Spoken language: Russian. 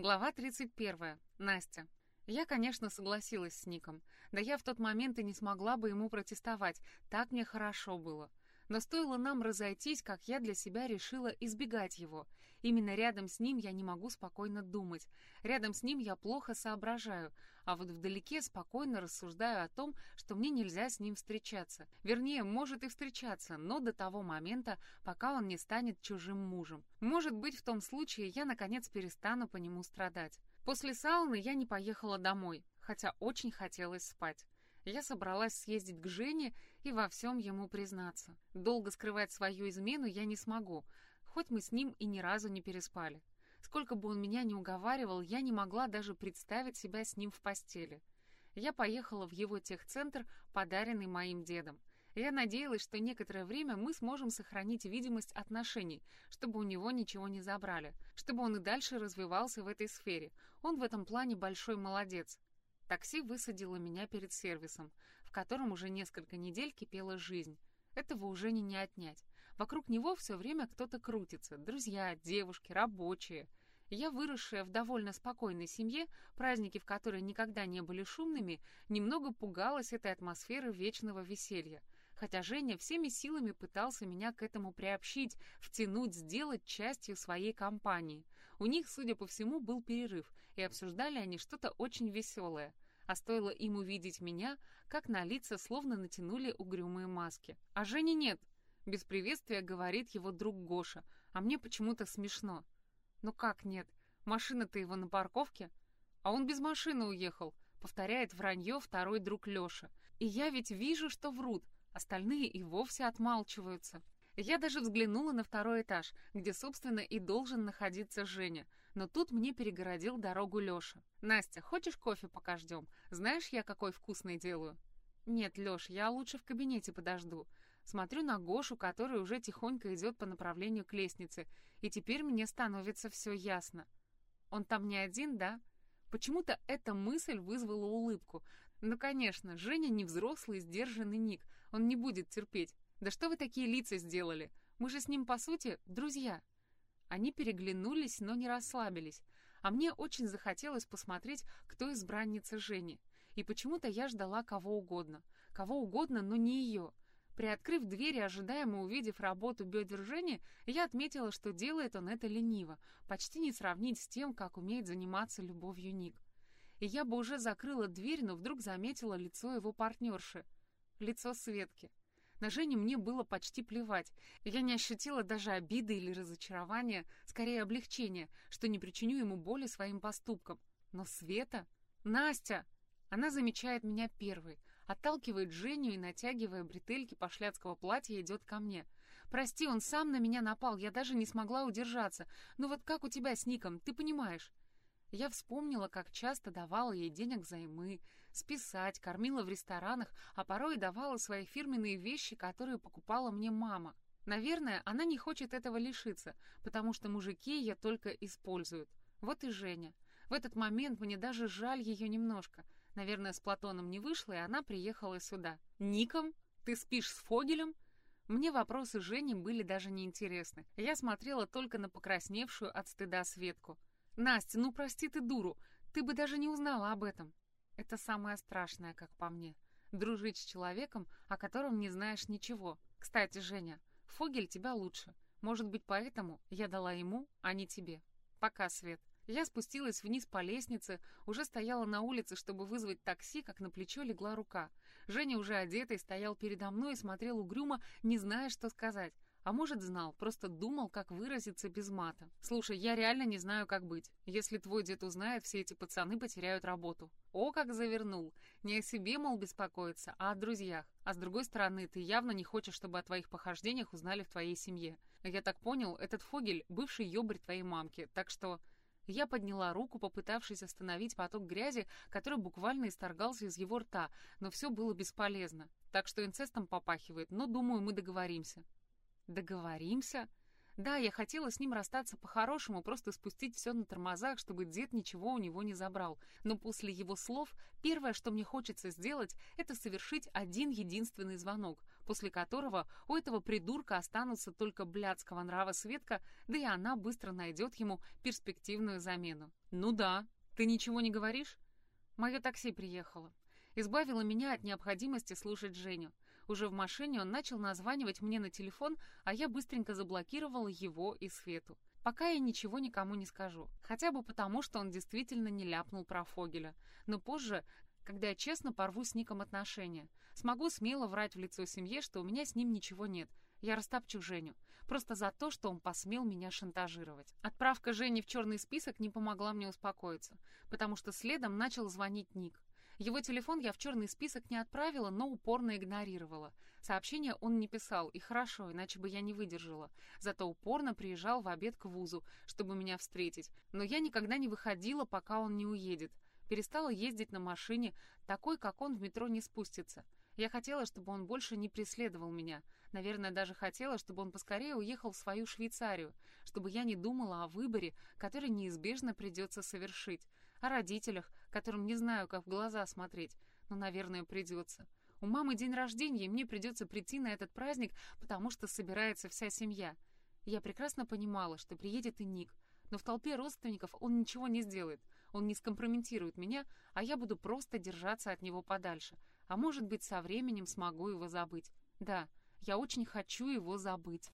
Глава 31. Настя. Я, конечно, согласилась с Ником. Да я в тот момент и не смогла бы ему протестовать. Так мне хорошо было. Но стоило нам разойтись, как я для себя решила избегать его. Именно рядом с ним я не могу спокойно думать. Рядом с ним я плохо соображаю, а вот вдалеке спокойно рассуждаю о том, что мне нельзя с ним встречаться. Вернее, может и встречаться, но до того момента, пока он не станет чужим мужем. Может быть, в том случае я, наконец, перестану по нему страдать. После сауны я не поехала домой, хотя очень хотелось спать. Я собралась съездить к Жене и во всем ему признаться. Долго скрывать свою измену я не смогу, хоть мы с ним и ни разу не переспали. Сколько бы он меня ни уговаривал, я не могла даже представить себя с ним в постели. Я поехала в его техцентр, подаренный моим дедом. Я надеялась, что некоторое время мы сможем сохранить видимость отношений, чтобы у него ничего не забрали, чтобы он и дальше развивался в этой сфере. Он в этом плане большой молодец. Такси высадило меня перед сервисом, в котором уже несколько недель кипела жизнь. Этого уже не, не отнять. Вокруг него все время кто-то крутится. Друзья, девушки, рабочие. Я, выросшая в довольно спокойной семье, праздники в которой никогда не были шумными, немного пугалась этой атмосферы вечного веселья. Хотя Женя всеми силами пытался меня к этому приобщить, втянуть, сделать частью своей компании. У них, судя по всему, был перерыв, и обсуждали они что-то очень веселое. А стоило им увидеть меня, как на лица словно натянули угрюмые маски. А Жени нет. Без приветствия говорит его друг Гоша, а мне почему-то смешно. Ну как нет? Машина-то его на парковке. А он без машины уехал, повторяет вранье второй друг Леша. И я ведь вижу, что врут, остальные и вовсе отмалчиваются. Я даже взглянула на второй этаж, где, собственно, и должен находиться Женя, но тут мне перегородил дорогу Лёша. «Настя, хочешь кофе пока ждем? Знаешь, я какой вкусный делаю?» «Нет, Лёш, я лучше в кабинете подожду». Смотрю на Гошу, который уже тихонько идет по направлению к лестнице, и теперь мне становится все ясно. Он там не один, да? Почему-то эта мысль вызвала улыбку. Ну, конечно, Женя не взрослый, сдержанный Ник, он не будет терпеть. Да что вы такие лица сделали? Мы же с ним, по сути, друзья». Они переглянулись, но не расслабились. А мне очень захотелось посмотреть, кто избранница Жени. И почему-то я ждала кого угодно. Кого угодно, но не ее. Приоткрыв дверь и ожидаемо увидев работу бедер Жени, я отметила, что делает он это лениво, почти не сравнить с тем, как умеет заниматься любовью Ник. И я бы уже закрыла дверь, но вдруг заметила лицо его партнерши. Лицо Светки. На Женю мне было почти плевать. Я не ощутила даже обиды или разочарования, скорее облегчения, что не причиню ему боли своим поступком. Но Света... Настя! Она замечает меня первой, отталкивает Женю и, натягивая бретельки пошляцкого платья, идет ко мне. «Прости, он сам на меня напал, я даже не смогла удержаться. Ну вот как у тебя с Ником, ты понимаешь?» Я вспомнила, как часто давала ей денег взаймы, списать, кормила в ресторанах, а порой давала свои фирменные вещи, которые покупала мне мама. Наверное, она не хочет этого лишиться, потому что мужики ее только используют. Вот и Женя. В этот момент мне даже жаль ее немножко. Наверное, с Платоном не вышло, и она приехала сюда. «Ником? Ты спишь с Фогелем?» Мне вопросы Жени были даже неинтересны. Я смотрела только на покрасневшую от стыда Светку. «Настя, ну прости ты дуру, ты бы даже не узнала об этом». Это самое страшное, как по мне. Дружить с человеком, о котором не знаешь ничего. Кстати, Женя, Фогель тебя лучше. Может быть, поэтому я дала ему, а не тебе. Пока, Свет. Я спустилась вниз по лестнице, уже стояла на улице, чтобы вызвать такси, как на плечо легла рука. Женя, уже одетый, стоял передо мной и смотрел угрюмо, не зная, что сказать. А может, знал, просто думал, как выразиться без мата. «Слушай, я реально не знаю, как быть. Если твой дед узнает, все эти пацаны потеряют работу». О, как завернул. Не о себе, мол, беспокоиться, а о друзьях. А с другой стороны, ты явно не хочешь, чтобы о твоих похождениях узнали в твоей семье. Я так понял, этот Фогель — бывший ёбрь твоей мамки, так что... Я подняла руку, попытавшись остановить поток грязи, который буквально исторгался из его рта, но все было бесполезно. Так что инцестом попахивает, но, думаю, мы договоримся. Договоримся? Да, я хотела с ним расстаться по-хорошему, просто спустить все на тормозах, чтобы дед ничего у него не забрал. Но после его слов, первое, что мне хочется сделать, это совершить один единственный звонок, после которого у этого придурка останутся только блядского нрава Светка, да и она быстро найдет ему перспективную замену. «Ну да, ты ничего не говоришь?» Мое такси приехало. Избавило меня от необходимости слушать Женю. Уже в машине он начал названивать мне на телефон, а я быстренько заблокировала его и Свету. Пока я ничего никому не скажу. Хотя бы потому, что он действительно не ляпнул про Фогеля. Но позже, когда я честно порву с Ником отношения, смогу смело врать в лицо семье, что у меня с ним ничего нет. Я растопчу Женю. Просто за то, что он посмел меня шантажировать. Отправка Жени в черный список не помогла мне успокоиться, потому что следом начал звонить Ник. Его телефон я в черный список не отправила, но упорно игнорировала. Сообщения он не писал, и хорошо, иначе бы я не выдержала. Зато упорно приезжал в обед к вузу, чтобы меня встретить. Но я никогда не выходила, пока он не уедет. Перестала ездить на машине, такой, как он в метро не спустится. Я хотела, чтобы он больше не преследовал меня. Наверное, даже хотела, чтобы он поскорее уехал в свою Швейцарию, чтобы я не думала о выборе, который неизбежно придется совершить о родителях, которым не знаю, как в глаза смотреть, но, наверное, придется. У мамы день рождения, и мне придется прийти на этот праздник, потому что собирается вся семья. Я прекрасно понимала, что приедет и Ник, но в толпе родственников он ничего не сделает. Он не скомпрометирует меня, а я буду просто держаться от него подальше. А может быть, со временем смогу его забыть. Да, я очень хочу его забыть.